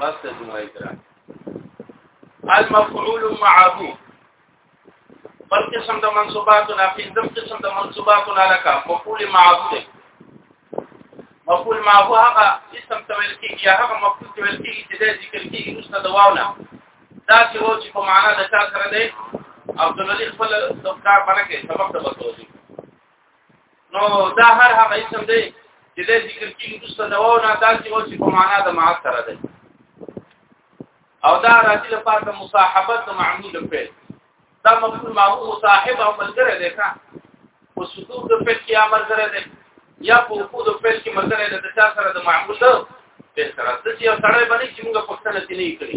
بس ته جمله اقرا المفعول معه بل قسم د منصوبات نه په دم قسم د منصوبات نه لکه مفعول معه ده مفعول معه هغه اسم تویل کیږي یا هغه مفعول تویل کیږي چې د ذکر کیږي نو څه دواونه دا چې و چې په معنا د چا سره دی عبد الولي خپل د کار باندې سبق ته وځي نو دا هر هغه اسم دی چې د ذکر کې مستو نه و نه دا چې و چې په معنا د معاد سره دی او دا راځي د پاره د مصاحبت د معمول په دا مفهوم معمول مصاحب او ملګری دی ښا او صدور د فعل کې عمل سره دی یا په وقود د فعل کې ملګری دی د چا سره د معمول ده په سره د چې سره باندې چې موږ پښتنه کې نه کړی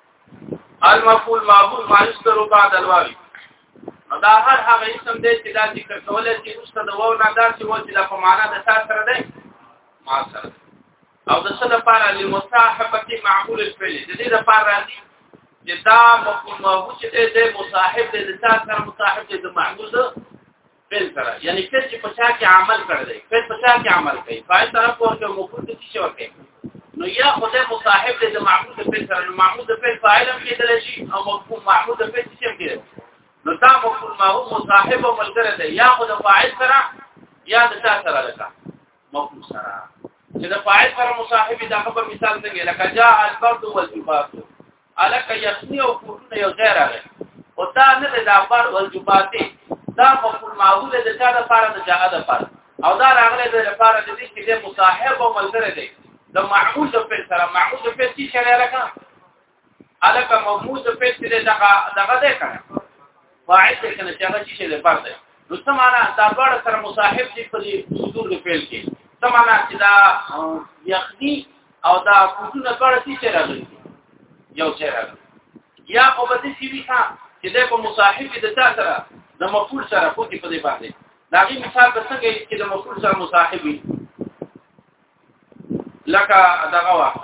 المفعول معبود ما یستر بعد الواو دا هر هغه اسم دی چې دا ذکر کولای شي رسته د واو نه داسې و چې دا په معنا د تا سره دی ما سره او د څه لپاره لمصاحبه معمول الفعل د دې لپاره راځي چې دا مفهوم هو چې د مصاحب د تا سره مصاحب د معمول فعل سره یعنی فعل چې پچا کې عمل کړ دی فعل پچا کې عمل کوي فاعل طرف ورته مفعول دي چې ورته نو یا خدای مصاحب دې معمول د فعل سره نو معمول د فعل فاعل هم کېدل شي او مفعول معمول د فعل چې هم کېدل نو دا مفعول ما هو مصاحب او ملګری دی یا خدای فاعل سره یا د تا سره لکه مفعول سره چې د فاعل سره مصاحب دا خبر مثال څنګه لکه جاء البرد والجفاف الکه یخنی او کوټونه یو ځای راغی او دا نه د اخبار او جمعاتي دا مفعول معبود د چا د پاره د جاء د پاره او دا راغله د لپاره د دې چې د مصاحب او ملګری دی د معمول د فعل سره معمول د فعل چې شری لکه الکه معمول د فعل دې دغه دغه ده کنه فاعل ته کنه چې هغه شي له فرض نو سمانا دا ډول سره مصاحب دي په دې حضور د فعل کې سمانا چې دا یخني او دا کوټونه ډول شي چې راغلي یو څه راغلي یا او به دې شي ښا چې دا په مصاحب د تا سره د مفعول سره په دې په دې باندې دا غي مثال به څنګه چې د مفعول سره مصاحب وي لکه دغه وخت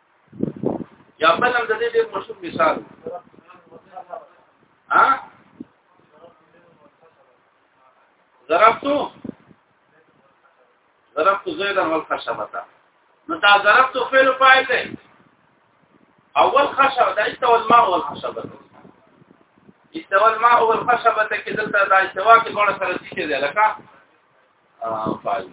یا بل هم د دې ډېر مشهور مثال ها ضربتو ضربت زیدا والخشبه نو دا ضربت فعل فاعل دی اول خشبه دا استوى الماء والخشبه استوى الماء والخشبه کې دلته دا استوا کې ګوره سره څه دی لکه انفال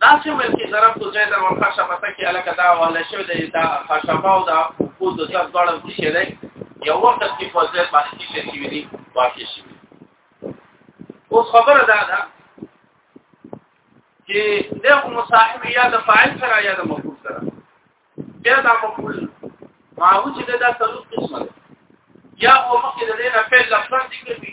دا چې ویل کې ضرب تو زید او خشبه ته کې الکه دا ولا شو د دا خشبه او دا کو د ځب ډول څه شي دی یو وخت کې په ځای باندې څه شي شي دی واقع شي اوس خبره دا ده چې د مصاحب یا د فاعل سره یا د مفعول سره بیا دا مفعول ماو چې دا څلور قسمه یا او مخکې د دې نه په لفظ ذکر دي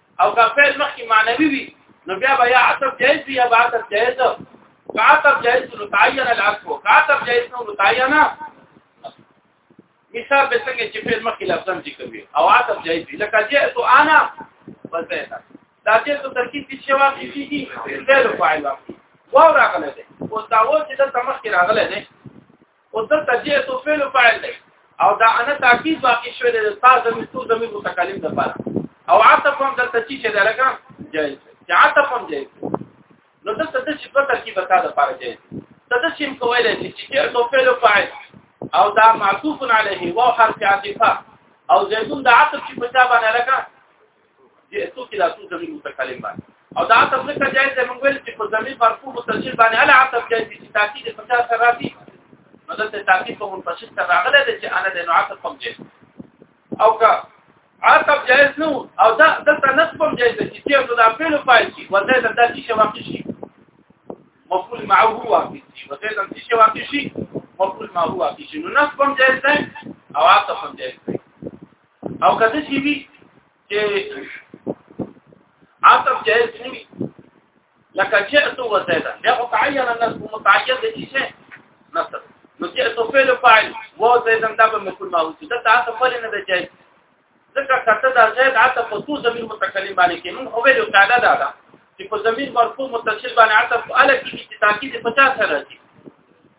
او که فعل مخکې معنوي وي نو بیا به یا عطف جائز وي یا به عطف جائز عطف جائز نو تعین العطف عطف جائز نو تعین مثال به څنګه چې فعل مخکې لفظ ذکر وي او عطف جائز وي لکه جئت انا وزيتا دا چې څه ترکیب کې شوا کیږي فعل فاعل واو راغله ده او دا و چې د تمخ کې راغله ده او دلته جئت فعل فاعل دی او دا انا تاکید واقع شوی دی تا زمي تو زمي متکلم د پاره او عطف هم دلته چی چې دا لکه جائز دی عطف هم جائز نو دلته د چې په ترکیب تا د پاره جائز ته د شیم کولای شي چې جئت فعل فاعل او دا معطوف علیه و حرف عطفه او زیتون د عطف چې په تا باندې لکه دې څو کې لاسو زمين متکلم باندې او دا تاسو ته جایز دی موږ ویل چې په زمين مرفوع متصل باندې الا عتب جایز دي چې تاکید په چا سره راځي نو دلته تاکید په منفصل سره راغلی دی چې انا د نو عتب کوم جایز او که عتب جایز نو او دا دلته نصب هم جایز دی چې یو د فعل فاعل شي ورته د دې شی واقع شي مفعول معه واقع شي ورته د دې شی واقع شي مفعول معه واقع شي نو نصب هم جایز دی او عتب هم جایز دی او کته شي وي چې عاطف جائز نه وي لکه جئت و زید بیا خو تعین الناس متعین دي چې نصب نو جئت فعل فاعل و زید دا به مفعول معروف ده تاسو فعل نه ده جائز ځکه کته دا زید عاطف په تو زمير متکلم باندې کې موږ خو ویلو تعالی دا ده چې په زمير مرفوع متصل باندې عاطف الکه چې تاکید 50 سره دي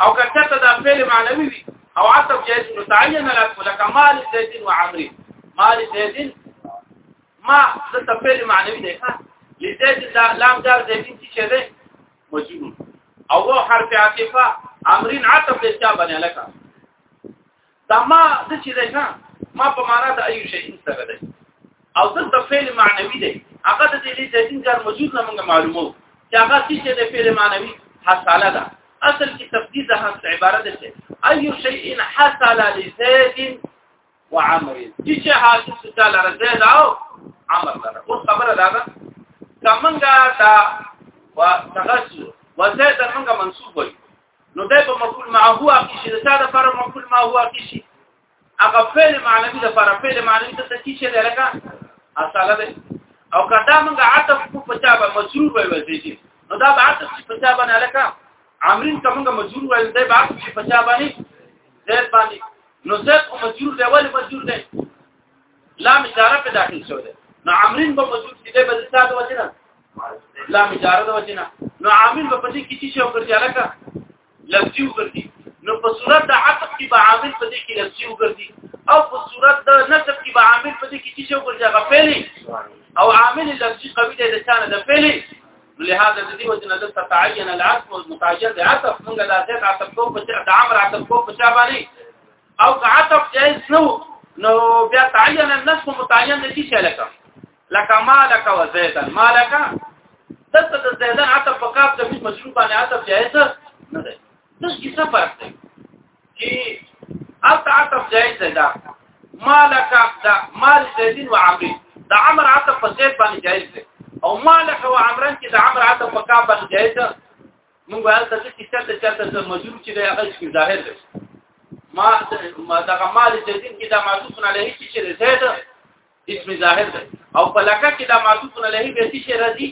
او کچته دا فعل معنوي وي او عطف جائز متعين لك ولك مال زيد وعمري مال زيد ما ست فعل معنوي ده ها لزيد دا لام دار زيد چې ده مجرور او هو حرف عاطفه امرين عطف لچا باندې لك دا ما د چې دی نه ما په معنا د ایو شي سره دی او دلته فعل معنوي دی هغه د دې لیدین کار موجود نه موږ معلومو چې هغه څه دی فعل معنوي حاصله ده اصل کې تفسیر د هڅ عبارت ده ایو شیء حصل لزید وعمر چې حاصل څه تعالی رضا ده او عمر ده اوس خبره ده کمنګا دا وتغسل وزید منګه منصوب وي نو دا په مفعول ما هو کې شي دا د پر مفعول ما هو کې شي هغه فعل معنوي د پر فعل معنوي ته څه شي لکه اصله ده او کدا موږ عطف کو پچا به مجرور وي وځي نو دا به عطف چې پچا باندې لکه امرین کومه مجرور وي دا به عطف چې پچا باندې زید باندې نو زید او مجرور دی ولې مجرور دی لا مجاره په داخل شو ده نو عاملین به موجود دي به د ساده وجنه لا مجاره د وجنه نو عامل به پدې کې چې شو پر جلکه لفظي وګرځي نو په صورت د عطف کې به عامل پدې کې لفظي وګرځي او په صورت د نسب کې به عامل پدې کې چې شو پر جلکه پېلي او عامل لفظي قوي دی د ثانه د پېلي لهذا د دې وجنه د تعین العطف والمتاجر د عطف موږ د ذات عطف کو په د عمر عطف کو په چا باندې او عطف جائز نو نو بیا تعین النص متعین دي چې لکه لکه مالک و زیدن مالک دته د زیدن عطف په کاپ د مشروع باندې عطف جائز نه دی دغه څه فرق دی چې الت عطف جائز دی دا مالک دا مال زیدین و عمرو د عمر عطف په زید باندې جائز دی او مالک و عمران کې د عمر عطف په کاپ باندې جائز موږ هلته څه چې چرته چرته څه مجرور چې دی هغه چې ظاهر دی ما ما دغه مال جدید کې دا معطوف علیه چې چې زید اسم ظاهر دی او په لکه کې دا معطوف علیه به چې راځي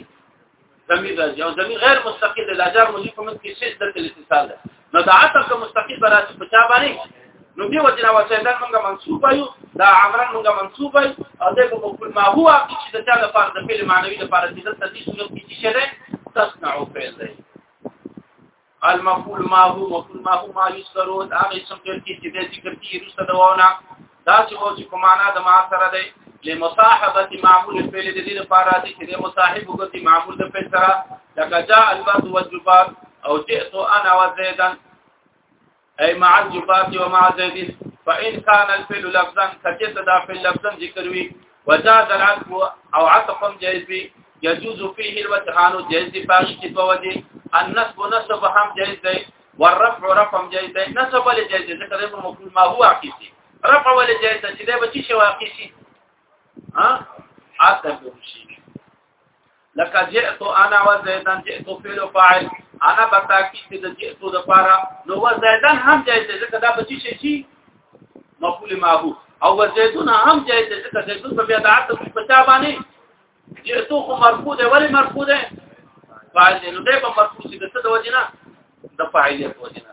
زمير راځي او زمير غیر مستقل د لاجر مجرور په منځ کې شدت الاتصال ده نو دا عطف مستقل برات په چا باندې نو دی وجه او سیدان موږ منصوب یو دا عمران موږ منصوب یو او د په خپل ما هو چې د چا لپاره د فعل معنوي لپاره چې د تدې صورت کې چې شری تصنع فعل دی المفعول ما هو مفعول ما هو ما یذکر او هغه اسم فعل کې چې د ذکر کې رسته دواونه دا چې هو چې په معنا د ما سره دی لمصاحبه معمول فعل د دې لپاره چې د مصاحب وګړي معمول د فعل سره لکه جاء البعض والجبار او جئت انا وزيدا اي مع الجفاف ومع زيد فان كان الفعل لفظا كجت دا في لفظا ذکر وي وجاز العطف او عطف جائز وي يجوز فيه الوجهان جائز دي پاش کی په وجه النصب نصب هم جائز دی والرفع رفع جائز دی نصب ول جائز دی ذکر په مفعول ما هو عقيسي رفع ول جائز دی چې دا به شي واقعي شي ها عطف شي لکه جئت انا وزیدن جئت فعل فاعل انا بتاکی چې د جئت د پاره نو وزیدن هم جائز دی ځکه دا بچی شي شي مقبول ماهو او وزیدن هم جائز دی ځکه زیدن په بیا د عتب په چا باندې جئت خو مرفوع دی ولی مرفوع دی فاعل دی نو دی په مرفوع چې د څه د وجنه د فاعلیت وجنه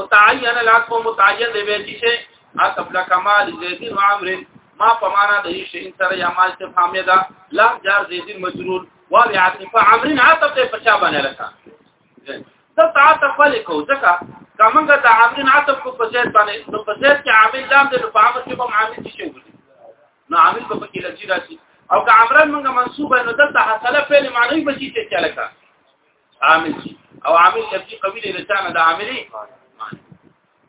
متعین العطف متعین دی به چې شي اصل کمال زیدین و عمر ما په معنا د هیڅ شي سره یا ما استفهامیه ده لا جار زیدین مجرور و عطف عمر عطف ته پچا باندې لکه دا تعاطف ولیکو ځکه کومه د عامل عطف کو په ځای باندې نو په ځای کې عامل لام دی په عامل کې هم عامل شي وګړي نو عامل په کې لږی راشي او که عمران موږ منصوبه نو دلته حاصله فعل معنی به شي چې لکه عامل شي او عامل لفظي قوي دی لسانه د عاملي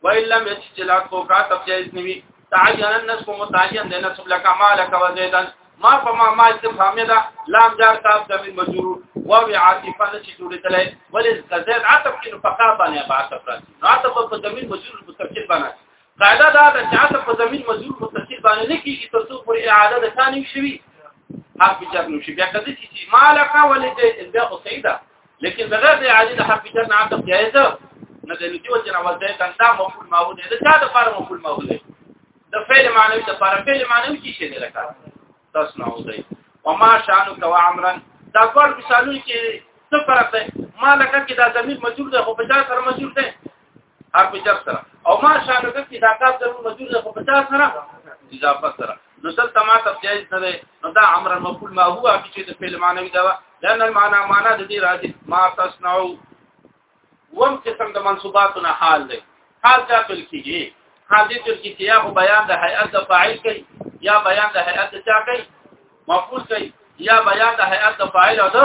وإن لم يجد جلاد کو کا تب جائز نوي تعین النسب متعین د نسب لك مالك وزيدا ما فما ما استفهام ده لام جار تاب د من مجرور و وی عاطفه نشي جوړېدلای ولې زید عاطف کې فقط باندې عاطف راځي عاطف په زمين مجرور مستقل باندې قاعده دا ده چې عطف په زمين مزور متصل باندې نه کیږي تر څو پر اعاده ده ثاني شوي حرف جر نو شي بیا کله چې مالک ولید بیا خو سیدا لیکن بغیر د اعاده د حرف جر نه عطف جائز نه دی نو چې جناب ده کنده مفعول ماحول ده چا د فار مفعول ماحول ده د فعل معنوي د فار فعل معنوي کې شي نه لکه تاسو نه وځي وما شانك وعمرا دا کول مثالونه کې څه فرق ده مالک کې دا زمين مزور ده خو په ځای سره مزور ده حرف جر سره او ما شانو د کې دا کار ضرور مجبور ده په 50 سره اضافه سره نو دلته ما ته جایز نه ده نو دا امر مقبول ما هو چې د فعل معنوي دا لأن المعنى معنا د دې راځي ما تصنعو وم قسم د منصوباتنا حال دی حال چا تل کیږي حال دې تل کې یا خو بیان د هيئت د فاعل کوي یا بیان د هيئت چا کوي مفعول کوي یا بیان د هيئت د فاعل او د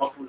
مفعول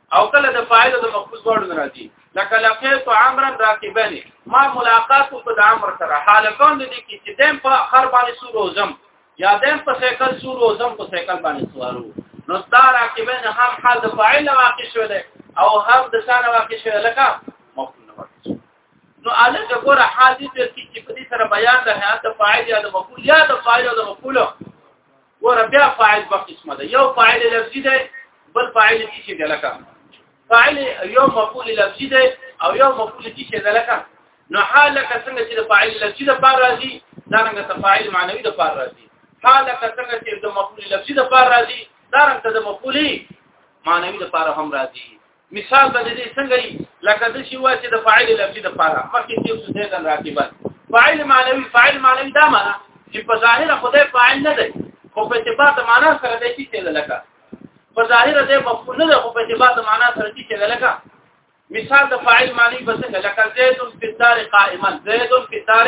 او کله د فاعل د مفعول ورډ راځي لکه لقيت عمرا راكبني ما ملاقات په د عمر سره حال کون دي کې چې دیم په خر باندې سور وزم یا دیم په سیکل سور وزم په سیکل باندې سوارو نو دا راكبني هم حال د فاعل واقع شو ده او هم د شان واقع شو لکه مفعول نو الګ ګوره حادثه چې په دې سره بیان ده هغه فاعل یا د مفعول یا د فاعل او د مفعول ور بیا فاعل په قسمه ده یو فاعل لفظي ده بل فاعل کی شي دلکه فاعل یو مفعول لفظي ده او یو مفعول کی شي دلکه نو حالک څنګه چې فاعل لفظي ده پر راځي دا څنګه تفاعل معنوي ده پر راځي حالک څنګه چې د مفعول لفظي ده پر راځي دا څنګه د مفعول معنوي ده پر هم راځي مثال به دې څنګه وي لکه د شی واسي د فاعل لفظي د پاره مخکې چې څه دې نه راکبل فاعل معنوي فاعل معنوي دا معنا چې په ظاهر خدای فاعل نه دی خو په اعتبار د معنا سره دی چې څه لکه په ظاهر دې مفهوم نه دی خو په اعتبار د معنا سره چې څه لکه مثال د فاعل معنی بس لکه زید فی الدار قائما زید فی الدار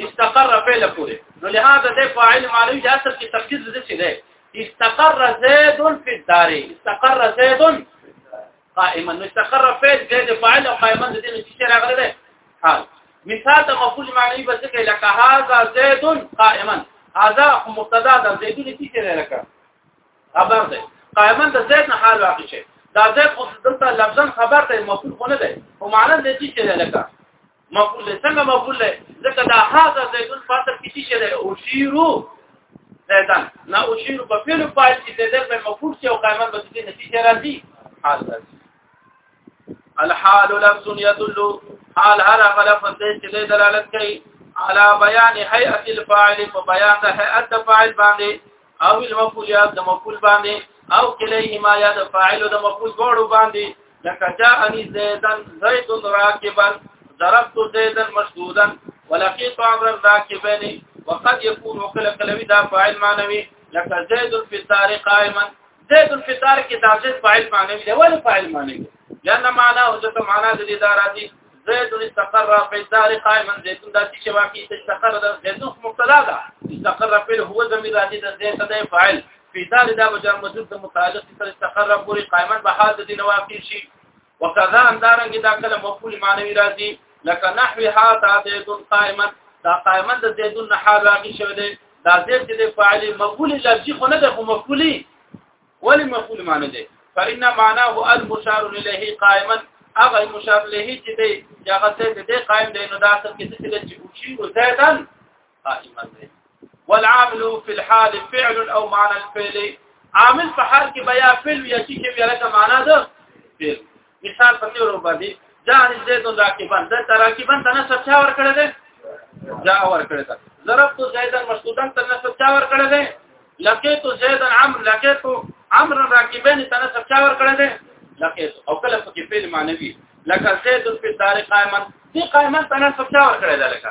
استقر فعل پورې نو لهدا د فاعل معنی چې اصل کې تفسیر د څه دی استقر زید فی الدار استقر زید قائما نو استقر فعل زید فاعل او قائما د دې چې راغلی دی حال مثال د مفعول معنی به څه لکه هاذا زید قائما هاذا مبتدا د زید د څه لکه خبر دی قائما د زید نه حال واقع شي دا زید خو دلته لفظا خبر دی مفعول خو نه دی او معنی د څه لکه مقبول دی څنګه مقبول دی ځکه دا هاذا زیدون فاصل کې څه دی او شیرو زیدان نه او شیرو په فعل فاعل کې زیدان په مفعول کې او قائما به دې نتیجه راځي حال راځي الحال لفظ يدل حال هر هغه لفظ دی چې دلالت کوي على بيان هيئه الفاعل په بیان د هيئه فاعل باندې او المفعول یا د مفعول باندې او کلیهما یا د فاعل د مفعول دوړو باندې لکه جاءني زیدن زید راکبا ضربت زیدا مشدودا ولقيت عمرا راكبا وقد يكون وكل كلوي دا فاعل معنوي لك زيد في الدار قائما زيد في الدار کې دا زيد فاعل معنوي دی ولې فاعل معنوي لأن معناه ځکه معنا د دې داراتي زید استقر فی الدار قائما زید دا چې واقعي استقر د زید مبتدا ده استقر فی هو ضمیر راځي د زید صدې فاعل فی دار دا بجر مجرد د متعلق سره استقر پوری قائما به حال د دین واقع شي وکذا اندارنګ دا کله مفعول معنوي راځي لکه نحو ها تا زید قائما دا قائما د زید نه حال راځي شوی دی دا زید د فاعل مفعول لفظي خو نه ده مفعولي ولی مفعول معنی دی فإن معناه المشار إليه قائما هغه مشار له چې دی هغه څه دې قائم دی نو دا څه کې څه دې چې وشي او زیدن قائما دی والعامل في الحال فعل او معنى الفعل عامل په حال کې بیا فعل یا شي چې بیا لکه معنا ده فعل مثال په تیر باندې جان زید راکبان د تراکبان د نسب چا ور کړی دی جا ور کړی دی ضربت زیدا مسعودن د نسب چا ور کړی دی لقيت زيدا عمرو لقيت عمرو راکبان د نسب چا ور کړی دی لقيت او کله په کې فعل معنوي لکه زید په دار قائمن دې قائمن د نسب چا ور کړی دی لکه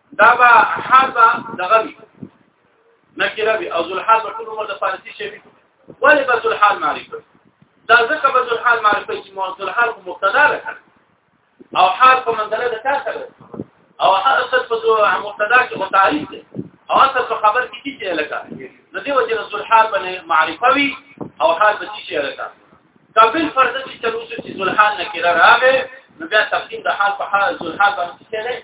دا به حاضه دغه وي نکره وي او ذل حال ټول عمر د فارسی شي ولې به ذل حال معرفه دا ځکه به ذل حال معرفه چې مو ذل حال په مبتدا راکړ او حال په منځله د تا سره او اصل په مبتدا کې متعارف دی او اصل په خبر کې چې لکه نو دی وجه ذل حال باندې معرفه وي او حال به چې لکه قبل فرض چې تر اوسه چې ذل حال نکره راغی نو بیا تقدیم د حال په حال ذل حال باندې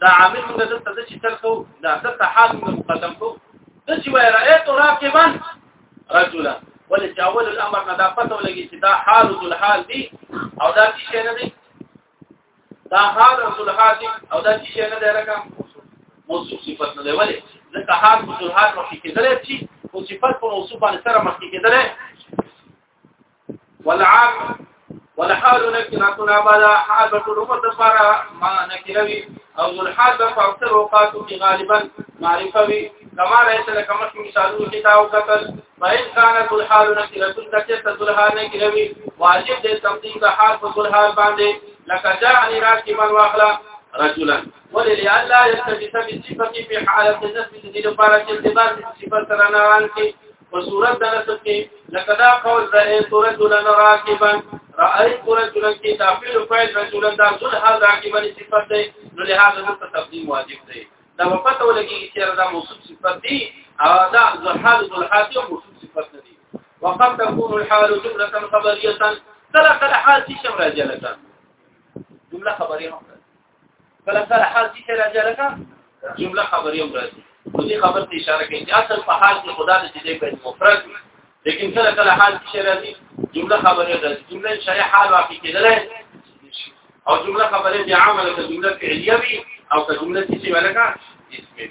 دا عامل موږ دلته د چې تل کو دا دلته حال موږ مقدم کو د چې وای رأيت راقبا رجلا ولې چې اول الامر نه دا پته ولګي چې دا حال ذل حال دی او دا چې شي نه دی دا حال ذل حال دی او دا چې شي نه دی راکا موصوف صفت نه دی ولې ځکه حال ذل حال مخکې کېدل چې او صفت په موصوف باندې سره مخکې کېدل والعام والحال نکرتنا بلا حال په ټولو د لپاره ما نکروي او الحال په اکثر اوقات کې غالبا معرفه وي کما راځي لکه مخ مثالو کې دا او قتل فإن كانت الحال نکرت تکت الحال نکروي واجب دې تقدیم د حال په الحال باندې لکه جاءني راکبا واخلا رجلا ولله الله يستبي سبي صفه في حاله النفس دې لپاره چې اعتبار صفه سره نه وانتي په صورت د نسب کې لکه دا قول رأي صورت لن راکبا رأي صورت لن کې تفعیل فعل رجلا دا ذل حال راکبا صفت دی نو لهدا د تقدیم واجب دی دا په پته ولګي چې دا موصوف صفت دی او دا ذل حال ذل حال یو موصوف صفت نه دی وقد تكون الحال جمله خبريه کله کله حال شي شم راځي لکه جمله خبريه کله سره حال چې راځي لکه جمله خبرې هم راځي نو دې خبر ته اشاره کوي چې اصل په حال کې خدا دې دې په مفرد وي لیکن کله کله حال کې راځي جمله خبرې راځي جمله شای حال واقع کېدلای او جمله خبرې بیا عمل ته جمله فعلیه وي او که جمله چې ولکه اسمه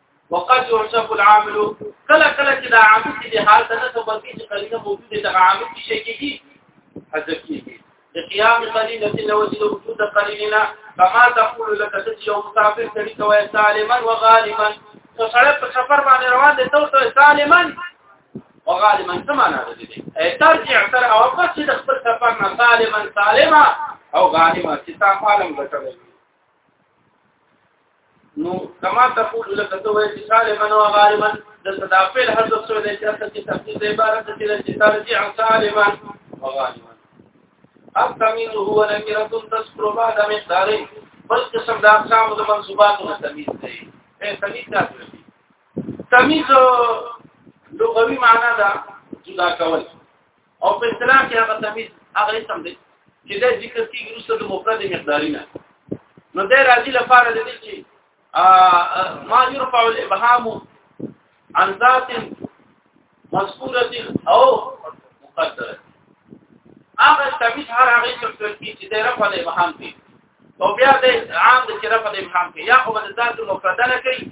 وقد يعصف العامل کله کله چې دا عامل دي حال ته نه تبدي چې قرینه موجوده ده عامل کې شي کېږي حذف کېږي د قیام قرینه چې لو چې وجود د قرینه کما تقول لك چې یو مسافر سړي کوي سالما وغالبا نو سړی په سفر باندې روان دی ته ته سالما وغالبا څه معنا لري دې ترجع تر او پس چې د خپل سفر نه سالما سالما او غالبا چې تا عالم غټل نو کما تقول لك تو وې چې سالما او غالما د تدافل حذف شوی دی چې اصل کې تفصیل دی عبارت دی چې ترجع سالما او غالما التميز هو نكره تذكر بعد مقدار بل قسم د اقسام د منصوبات نه تمیز دی اے تمیز دا تمیز لغوي معنا دا جدا کول او په اصطلاح کې هغه تمیز هغه اسم دی چې دا ذکر کیږي وروسته د مفرد مقداری نه نو دا راځي لپاره د دې چې ما يرفع الابهام عن ذات مذکوره او مقدره هغه تمیز هر هغه اسم کې چې د رفع الابهام دی او بیا د عام د رفع الابهام کې یا خو د ذات مفرد نه کوي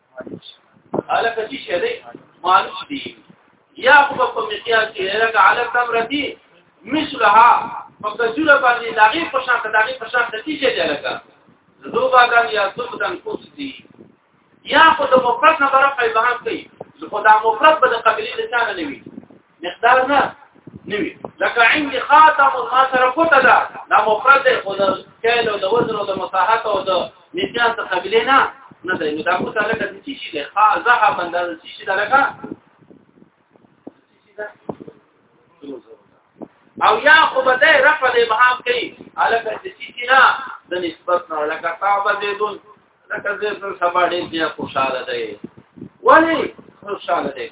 على کچی شه دی معلوم دی یا خو په مقیاس کې لکه على تمرتی مثلها په کجوره باندې داغه په شان داغه په شان نتیجه دی لکه دوبا دان یا دوبدان کوس دی یا خو د مفرد نه برخه به هم کوي خو دا مفرد به د قبلي لسان نه وي مقدار نه نوی لکه عندي خاتم ما سره کوته دا دا مفرد دی خو د کیل او د وزن او د مساحت او د نسیان څخه قبلې نه نه دی نو دا کوته لکه د چی شي دی خا زها بنده د چی شي دا لکه او یا خو به د رفع د ابهام کوي الکه د چی شي نه د نسبت نه لکه صاحب زیدون لکه زیدون سبا ډیر خوشاله دی ولی خوشاله دی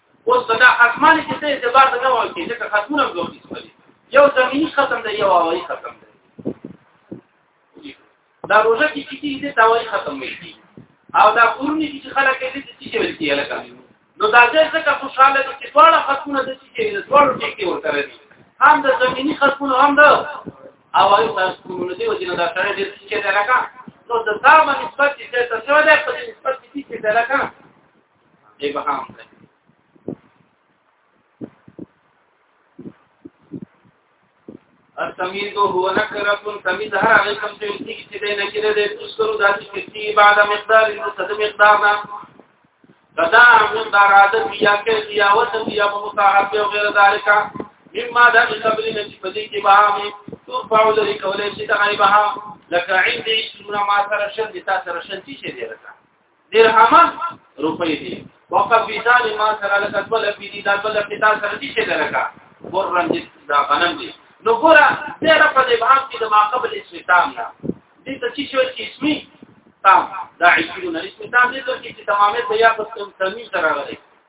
اوس دا ختمان چې څه اعتبار نه ورکړي ځکه ختمونه دوه قسم دي یو زمینی ختم دی یو هوایي ختم دی دا روزه کې چې دې دا هوایي ختم وي او دا پورني چې خلک دې چې چې ویل کیږي لکه نو دا ځکه څنګه خوشاله دي چې ټول ختمونه د چې دې ټول ټیکي ورکړي هم د زمینی ختمونه هم ده هوایي ختمونه دی او چې دا سره دې چې لکه نو د دا باندې نسبت چې تاسو ته په نسبت کې چې لکه ابهام دی التمييز هو نكره تمييز هر هغه کوم چې انتي چې د نکره د تذکرو داسې کسی بعد مقدار نو صد مقدار نه قدا من داراد بیا کې بیا وته بیا مصاحب او غیر ذالک مما دا قبل نه چې پدې کې بهامي ترفع ذلك ولې چې دا غي بهام لکه عندي اسمنا ما سره شد تا سره شد چې دې راځه درهمه روپۍ دي وقف بيزان ما سره لکه بل په دې دا بل په دا سره دي چې لکه ورن دي دا غنم دي نو ګوره تیر په دې باب کې د ما قبل استتام نه دې ته چې شو چې اسمي تام دا عشرون اسمي تام دې ته چې تمامه بیا په تم تمي سره راغلي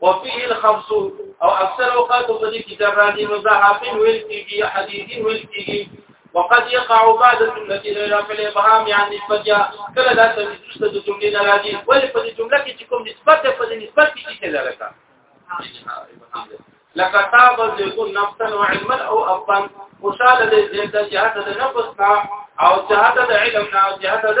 وفيه الخمس او اکثر اوقات په دې کې جرادي مزاحف ویل کېږي حديث ویل کېږي وقد يقع بعد جمله الى فعل ابهام يعني نسبت يا کله دا څه چې د جملې نه راځي ولې په دې جمله کې چې کوم نسبت ده په دې نسبت کې څه لرته لکه تاب زيتون نفسا وعلما او ابا مشال دې زيت جهاد د نفس او جهاد د علم نه جهاد د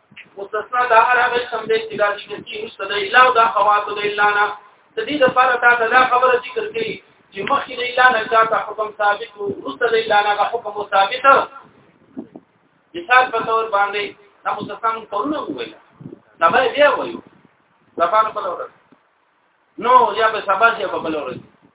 مستثنا دا هر هغه سم دی چې دا چې کی مست دی الا دا خوات دی الا نه د دې لپاره دا دا خبره ذکر کړي چې مخکې دی الا نه دا حکم ثابت او مست دی الا نه حکم ثابت مثال په تور باندې دا مستثنا پرونه وویل دا به بیا وایو دا په لور نو یا به سبا یا په لور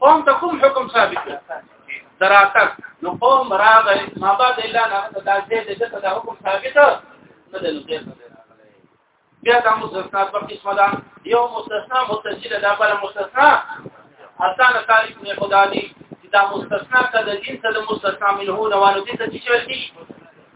قوم ته کوم حکم ثابت دی دراتک نو قوم راغی ما بعد الا نه ته دا دې دې ته دا حکم ثابت نه دی نو غیر نه راغلی بیا دا مستثنا په قسمه ده یو مستثنا متصل ده بل مستثنا حسن تعریف نه خدا دی دا مستثنا ته د جنس د مستثنا منه نه وانه دې ته چې شوی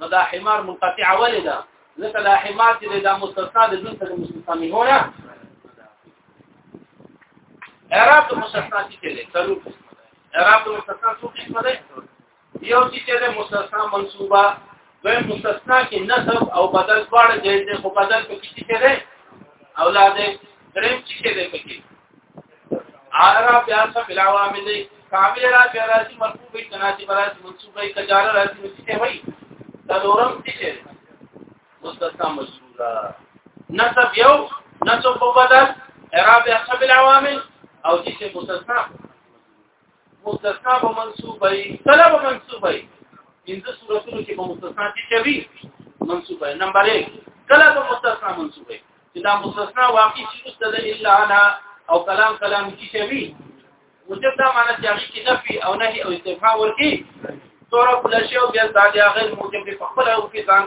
نو دا حمار منقطع ولې ده ځکه دا حمار چې دا مستثنا د جنس د مستثنا میونه اعراب د مستثنا چې دی څلور اعراب د مستثنا څو قسمه ده یو چې د مستثنا منصوبه دوی مستثنا کې نسب او بدل دواړه جایز دي خو بدل په کې څه ده اولاد دریم چې څه ده پکې عرب بیا سم علاوه مې دی کامل را بیا راځي مرکوب وي تناسي براسي منصوب وي کجار راځي نو څه وي دا لورم څه شي مستثنا مجروره نسب یو نسب په بدل عرب بیا سم عوامل او چې مستثنا مستثنا به منصوب وي کله به منصوب وي پنځه صورتونو کې به مستثنا دي چې وي منصوب وي نمبر 1 کله به مستثنا منصوب وي چې دا مستثنا واقعي چې مستد الا انا او کلام کلام کې چې وي مجب دا معنی چې هغه کې نفي او نهي او استفهام ورکی تورا کله شی او بیا دا دی هغه موجب په خپل او کې ځان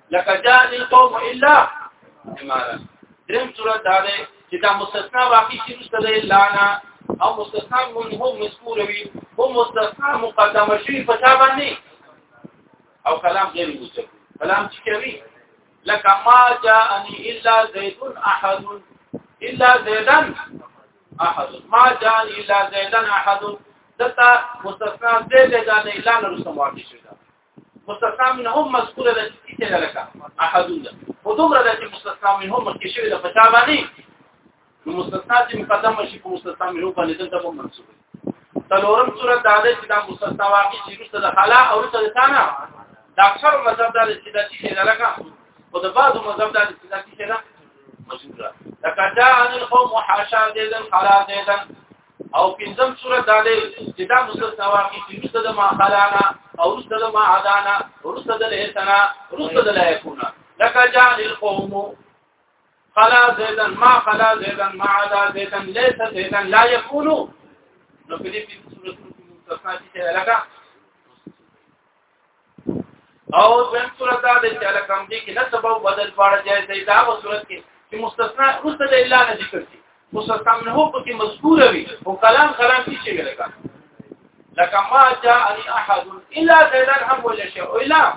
لکه جاء القوم الا امارا دریم صورت دا دی چې دا مستثنا واقع شي رسته دی الا نه او مستثنا منه مذکور وي هو مستثنا مقدم شي په تا باندې او کلام غیر مستثنا کلام چې کوي لکه ما جاءني الا زيد احد الا زيدا احد ما جاءني الا زيدا احد دته مستثنا دې دې دا نه اعلان رسم واقع شي مستثنا من هم مذکوره ده چې څه لکه احدون ده خو دومره ده چې مستثنا من هم کې شوی ده په چا باندې نو مستثنا چې مقدم شي په مستثنا من هم باندې دلته په منصوب تلورم صورت دا ده چې دا مستثنا واقع شي رسته ده خلا او رسته ده ثانا دا اکثر مذهب دا چې دا چې ده لکه او د بعضو مذهب دا چې دا چې ده مشهور ده لکه جاء القوم حاشا دې ده خلا دې ده او پنځم صورت دا دی چې دا مستثنا واقع چې رسد ما خلانا او رسد ما عدانا رسد الهتنا رسد الهکونا لك جان القوم خلا زيدا ما خلا زيدا ما عدا زيدا ليس زيدا لا يكون نو په دې صورت کې مستثنا چې لکه او ځم صورت دا چې علا کم دي کې نه سبب بدل پاړه جایز دی دا و صورت کې چې مستثنا اوس د الا نه ذکر دي مستثنا نه هو پکې مذکور وي او کلام کلام کې شي لکه لکه ما جاء ان احد الا زيدا هم ولا شيء الا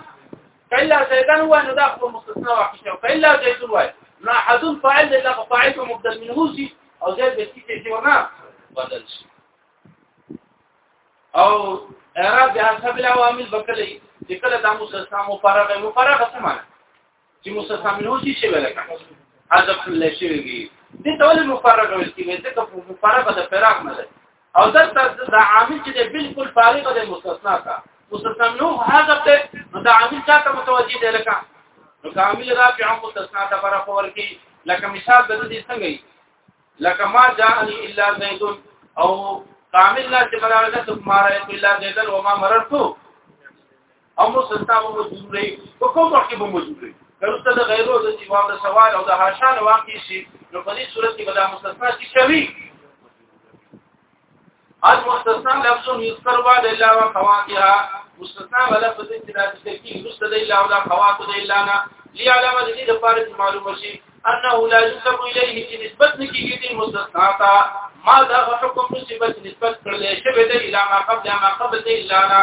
الا زيدا هو انه دا خو مستثنا واحد شيء الا زيد واحد ما احد فاعل الا فاعل مبدل منه او زيد بسيط شي ورنه بدل شي او اعراب د حسب العوامل بکلی چې کله د مستثنا مفرغه مفرغه څه معنی چې مستثنا منه شي شي ولکه حذف الله شي وي دې ټول مفرغه ویل کیږي ځکه مفرغه د فراغ نه ده او دلته د عامل چې بالکل فارغه د مستثنا کا مستثنا منه حذف ده نو د عامل څخه ته متوجي دی لکه نو کامل رافع مستثنا ته فرق ورکی لکه مثال د دې څنګه لکه ما جاءني الا زيد او کامل لا چې ملاره ده ته ما راي الا زيد او ما مررت او مو ستا مو موجود دی په کوم وخت کې مو موجود دی کله د غیرو د جواب د سوال او د هاشان واقع شي نو په دې صورت کې به دا مستثنا شي المستثنى لفظ يذكر بعد الا وخواتها مستثنى لفظ چې د تکلیف رسته د الا او د خوات د الا نه لعلم د دې لپاره چې معلومه شي انه لا يسلم اليه چې نسبت نکېږي د مستثنى ته ما دا حکم نسبت نسبت کړل شي به د الا ما قبل ما قبل د الا نه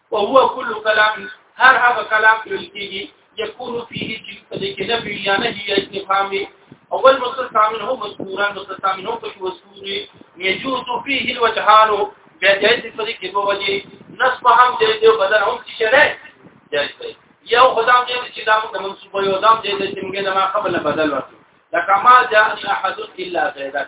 وهو كل كلام هر هغه کلام چې يكون فيه جنس لكلام يا نهي استفهامي اول مستثامن هو مذکورا مستثامن هو پکې مذکور يجوز فيه الوجهان بیا جایز په دې کې په وجه نصب هم دې دې بدل هم چې شری جایز دی یو خدام دې چې دا موږ منصوب یو دام دې چې موږ نه ما قبل بدل ورته لکه ما جاء احد الا زیدک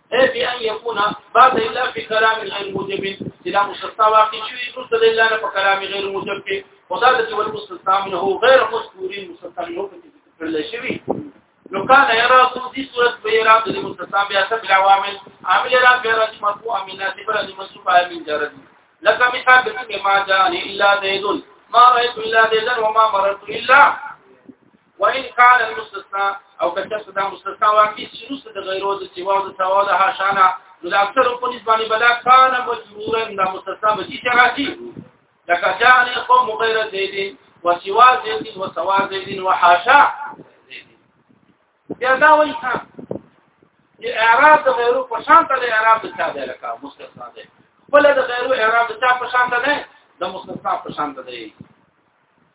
اي بان يكون بعد الا في كلام غير موجب اذا مستثنى واقع شوی رسل الله نه په کلام غیر موجب کې خدا د چې والمستثنى منه غیر مذکور مستثنى منه کې ذکر شوی نو کان یرا سو دي صورت به یرا د مستثنى بیا څه بل عوامل عامل را غیر مرفوع امینه دې پر دې منصوب امین جر دي لکه مثال د ما جان الا زید ما رأيت الا زیدا وما مررت الا وان کان المستثنى او کچا صدا مستثنى واقع شي نو صد غیرو د سیوا او سوا د هاشانا نو اکثر په نسبت باندې بلا کان مجرورا د مستثنى به شي راځي لکه جان قوم غیر زید و سوا زید و سوا زید و حاشا بیا دا وایي ها د اعراب د غیرو په شان ته د اعراب د چا دی لکه مستثنى دی خپل د غیرو اعراب د چا په شان ته دی د مستثنى په شان ته دی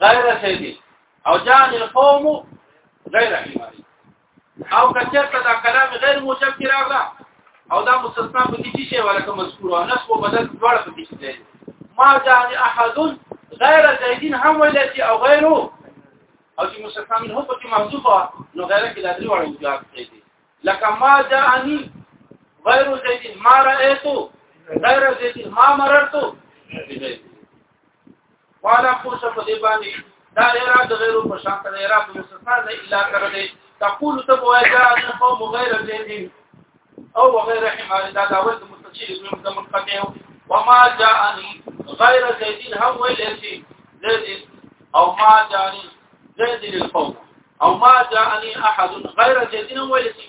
غیر سیدی او جان القوم غیر حماری او کچرته دا کلام غیر موجب کې راغلا او دا مستثنا په دې شی ولا کوم مذکور او نسب او بدل دواړه په دې شی ما جان احد غیر زیدین هم ولتی او غیره او چې مستثنا منه په کې محذوفه نو غیره کې د درې وړو جواب دی لکه ما جاءني غیر زیدین ما رأیتو غیر زیدین ما مررتو والا پوسه په دې باندې دا غیره د غیرو په شان ته غیره د مستثنا نه الا کړ دې تقول ته وای دا قوم غیر زین او غیر حمار دا دا ول متصل من د منقطع وما جاءني غیر زیدین هم ویل شي زید او ما جاءني زید للقوم او ما جاءني احد غیر زیدین ویل شي